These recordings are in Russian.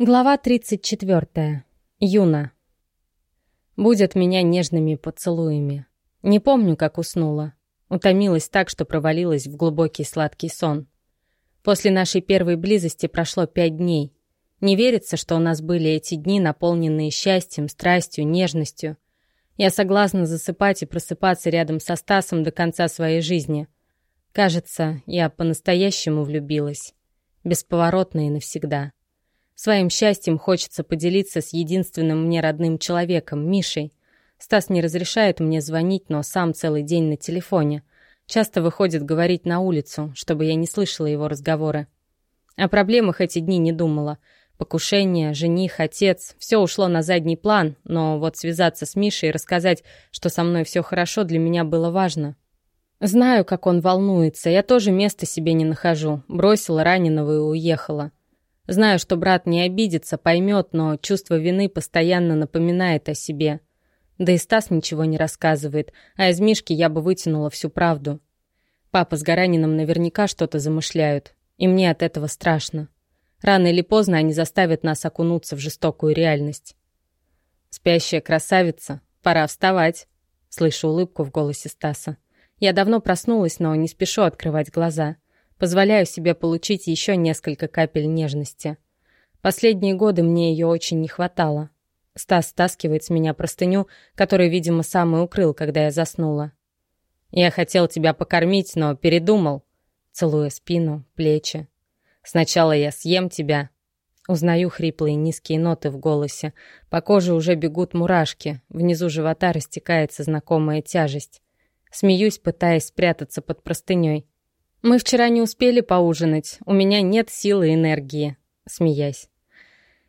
Глава 34. Юна. Будет меня нежными поцелуями. Не помню, как уснула. Утомилась так, что провалилась в глубокий сладкий сон. После нашей первой близости прошло пять дней. Не верится, что у нас были эти дни, наполненные счастьем, страстью, нежностью. Я согласна засыпать и просыпаться рядом со Стасом до конца своей жизни. Кажется, я по-настоящему влюбилась. Бесповоротно и навсегда. Своим счастьем хочется поделиться с единственным мне родным человеком, Мишей. Стас не разрешает мне звонить, но сам целый день на телефоне. Часто выходит говорить на улицу, чтобы я не слышала его разговоры. О проблемах эти дни не думала. Покушение, жених, отец — все ушло на задний план, но вот связаться с Мишей и рассказать, что со мной все хорошо, для меня было важно. Знаю, как он волнуется, я тоже места себе не нахожу. Бросила раненого и уехала. Знаю, что брат не обидится, поймет, но чувство вины постоянно напоминает о себе. Да и Стас ничего не рассказывает, а из Мишки я бы вытянула всю правду. Папа с Гаранином наверняка что-то замышляют, и мне от этого страшно. Рано или поздно они заставят нас окунуться в жестокую реальность. «Спящая красавица, пора вставать», — слышу улыбку в голосе Стаса. Я давно проснулась, но не спешу открывать глаза — Позволяю себе получить еще несколько капель нежности. Последние годы мне ее очень не хватало. Стас стаскивает с меня простыню, которую, видимо, сам и укрыл, когда я заснула. «Я хотел тебя покормить, но передумал», целуя спину, плечи. «Сначала я съем тебя». Узнаю хриплые низкие ноты в голосе. По коже уже бегут мурашки. Внизу живота растекается знакомая тяжесть. Смеюсь, пытаясь спрятаться под простыней. «Мы вчера не успели поужинать. У меня нет силы и энергии», — смеясь.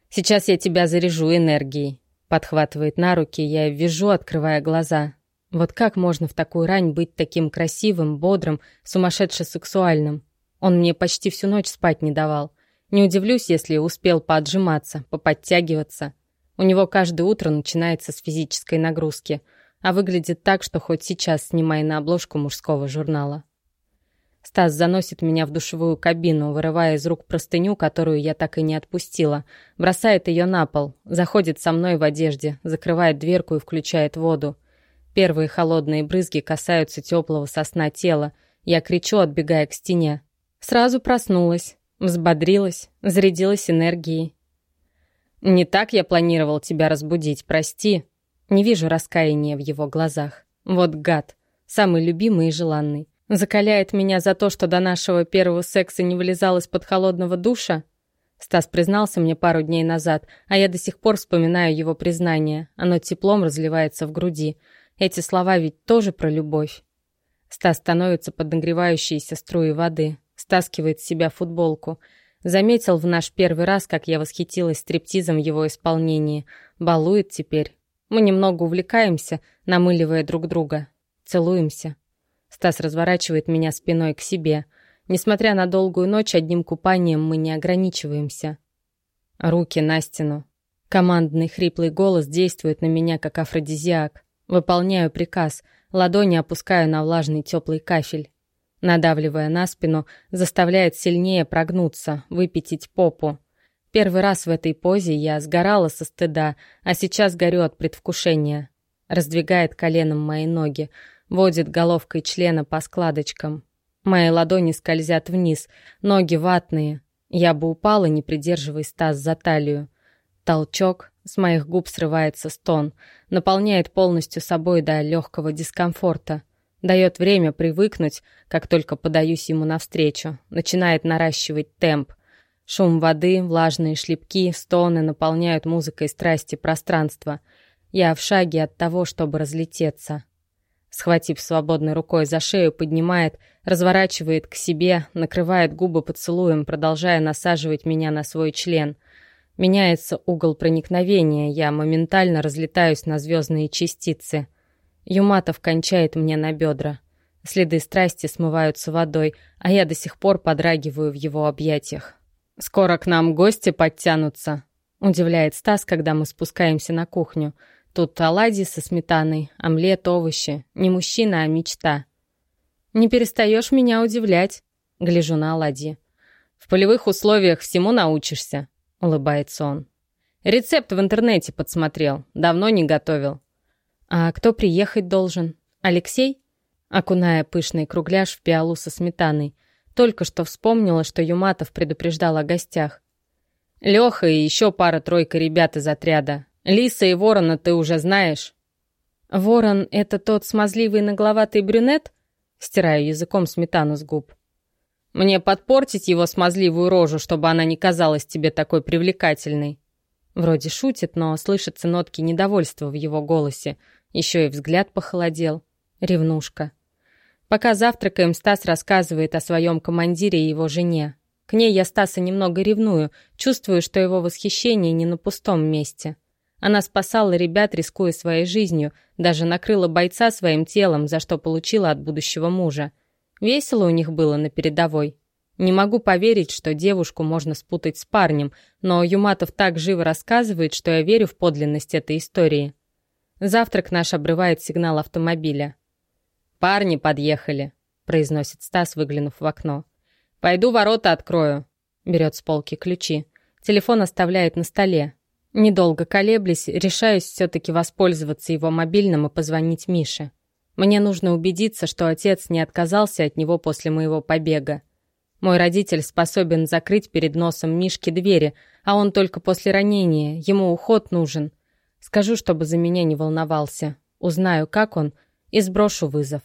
«Сейчас я тебя заряжу энергией», — подхватывает на руки, я вижу, открывая глаза. Вот как можно в такую рань быть таким красивым, бодрым, сумасшедше сексуальным? Он мне почти всю ночь спать не давал. Не удивлюсь, если успел поотжиматься, поподтягиваться. У него каждое утро начинается с физической нагрузки, а выглядит так, что хоть сейчас снимай на обложку мужского журнала. Стас заносит меня в душевую кабину, вырывая из рук простыню, которую я так и не отпустила. Бросает ее на пол, заходит со мной в одежде, закрывает дверку и включает воду. Первые холодные брызги касаются теплого сосна тела. Я кричу, отбегая к стене. Сразу проснулась, взбодрилась, зарядилась энергией. «Не так я планировал тебя разбудить, прости». Не вижу раскаяния в его глазах. Вот гад, самый любимый и желанный. Закаляет меня за то, что до нашего первого секса не вылезал из-под холодного душа? Стас признался мне пару дней назад, а я до сих пор вспоминаю его признание. Оно теплом разливается в груди. Эти слова ведь тоже про любовь. Стас становится под нагревающиеся струи воды, стаскивает с себя футболку. Заметил в наш первый раз, как я восхитилась стриптизом в его исполнении. Балует теперь. Мы немного увлекаемся, намыливая друг друга. Целуемся. Стас разворачивает меня спиной к себе. Несмотря на долгую ночь, одним купанием мы не ограничиваемся. Руки на стену. Командный хриплый голос действует на меня, как афродизиак. Выполняю приказ, ладони опускаю на влажный теплый кафель. Надавливая на спину, заставляет сильнее прогнуться, выпятить попу. Первый раз в этой позе я сгорала со стыда, а сейчас горю от предвкушения. Раздвигает коленом мои ноги, Водит головкой члена по складочкам. Мои ладони скользят вниз, ноги ватные. Я бы упала, не придерживаясь таз за талию. Толчок, с моих губ срывается стон, наполняет полностью собой до легкого дискомфорта. Дает время привыкнуть, как только подаюсь ему навстречу. Начинает наращивать темп. Шум воды, влажные шлепки, стоны наполняют музыкой страсти пространство. Я в шаге от того, чтобы разлететься. Схватив свободной рукой за шею, поднимает, разворачивает к себе, накрывает губы поцелуем, продолжая насаживать меня на свой член. Меняется угол проникновения, я моментально разлетаюсь на звездные частицы. Юматов кончает мне на бедра. Следы страсти смываются водой, а я до сих пор подрагиваю в его объятиях. «Скоро к нам гости подтянутся», — удивляет Стас, когда мы спускаемся на кухню — Тут оладьи со сметаной, омлет, овощи. Не мужчина, а мечта. Не перестаешь меня удивлять, гляжу на оладьи. В полевых условиях всему научишься. — улыбается он. «Рецепт в интернете подсмотрел. Давно не готовил». «А кто приехать должен? Алексей?» Окуная пышный кругляш в пиалу со сметаной. Только что вспомнила, что Юматов предупреждал о гостях. «Леха и еще пара-тройка ребят из отряда. Лиса и Ворона ты уже знаешь?» «Ворон — это тот смазливый нагловатый брюнет?» Стираю языком сметану с губ. «Мне подпортить его смазливую рожу, чтобы она не казалась тебе такой привлекательной?» Вроде шутит, но слышатся нотки недовольства в его голосе. Еще и взгляд похолодел. Ревнушка. Пока завтракаем, Стас рассказывает о своем командире и его жене. К ней я Стаса немного ревную, чувствую, что его восхищение не на пустом месте. Она спасала ребят, рискуя своей жизнью, даже накрыла бойца своим телом, за что получила от будущего мужа. Весело у них было на передовой. Не могу поверить, что девушку можно спутать с парнем, но Юматов так живо рассказывает, что я верю в подлинность этой истории. Завтрак наш обрывает сигнал автомобиля. «Парни подъехали», — произносит Стас, выглянув в окно. «Пойду ворота открою», — берет с полки ключи. Телефон оставляет на столе. Недолго колеблясь, решаюсь все-таки воспользоваться его мобильным и позвонить Мише. Мне нужно убедиться, что отец не отказался от него после моего побега. Мой родитель способен закрыть перед носом Мишки двери, а он только после ранения, ему уход нужен. Скажу, чтобы за меня не волновался. Узнаю, как он, и сброшу вызов.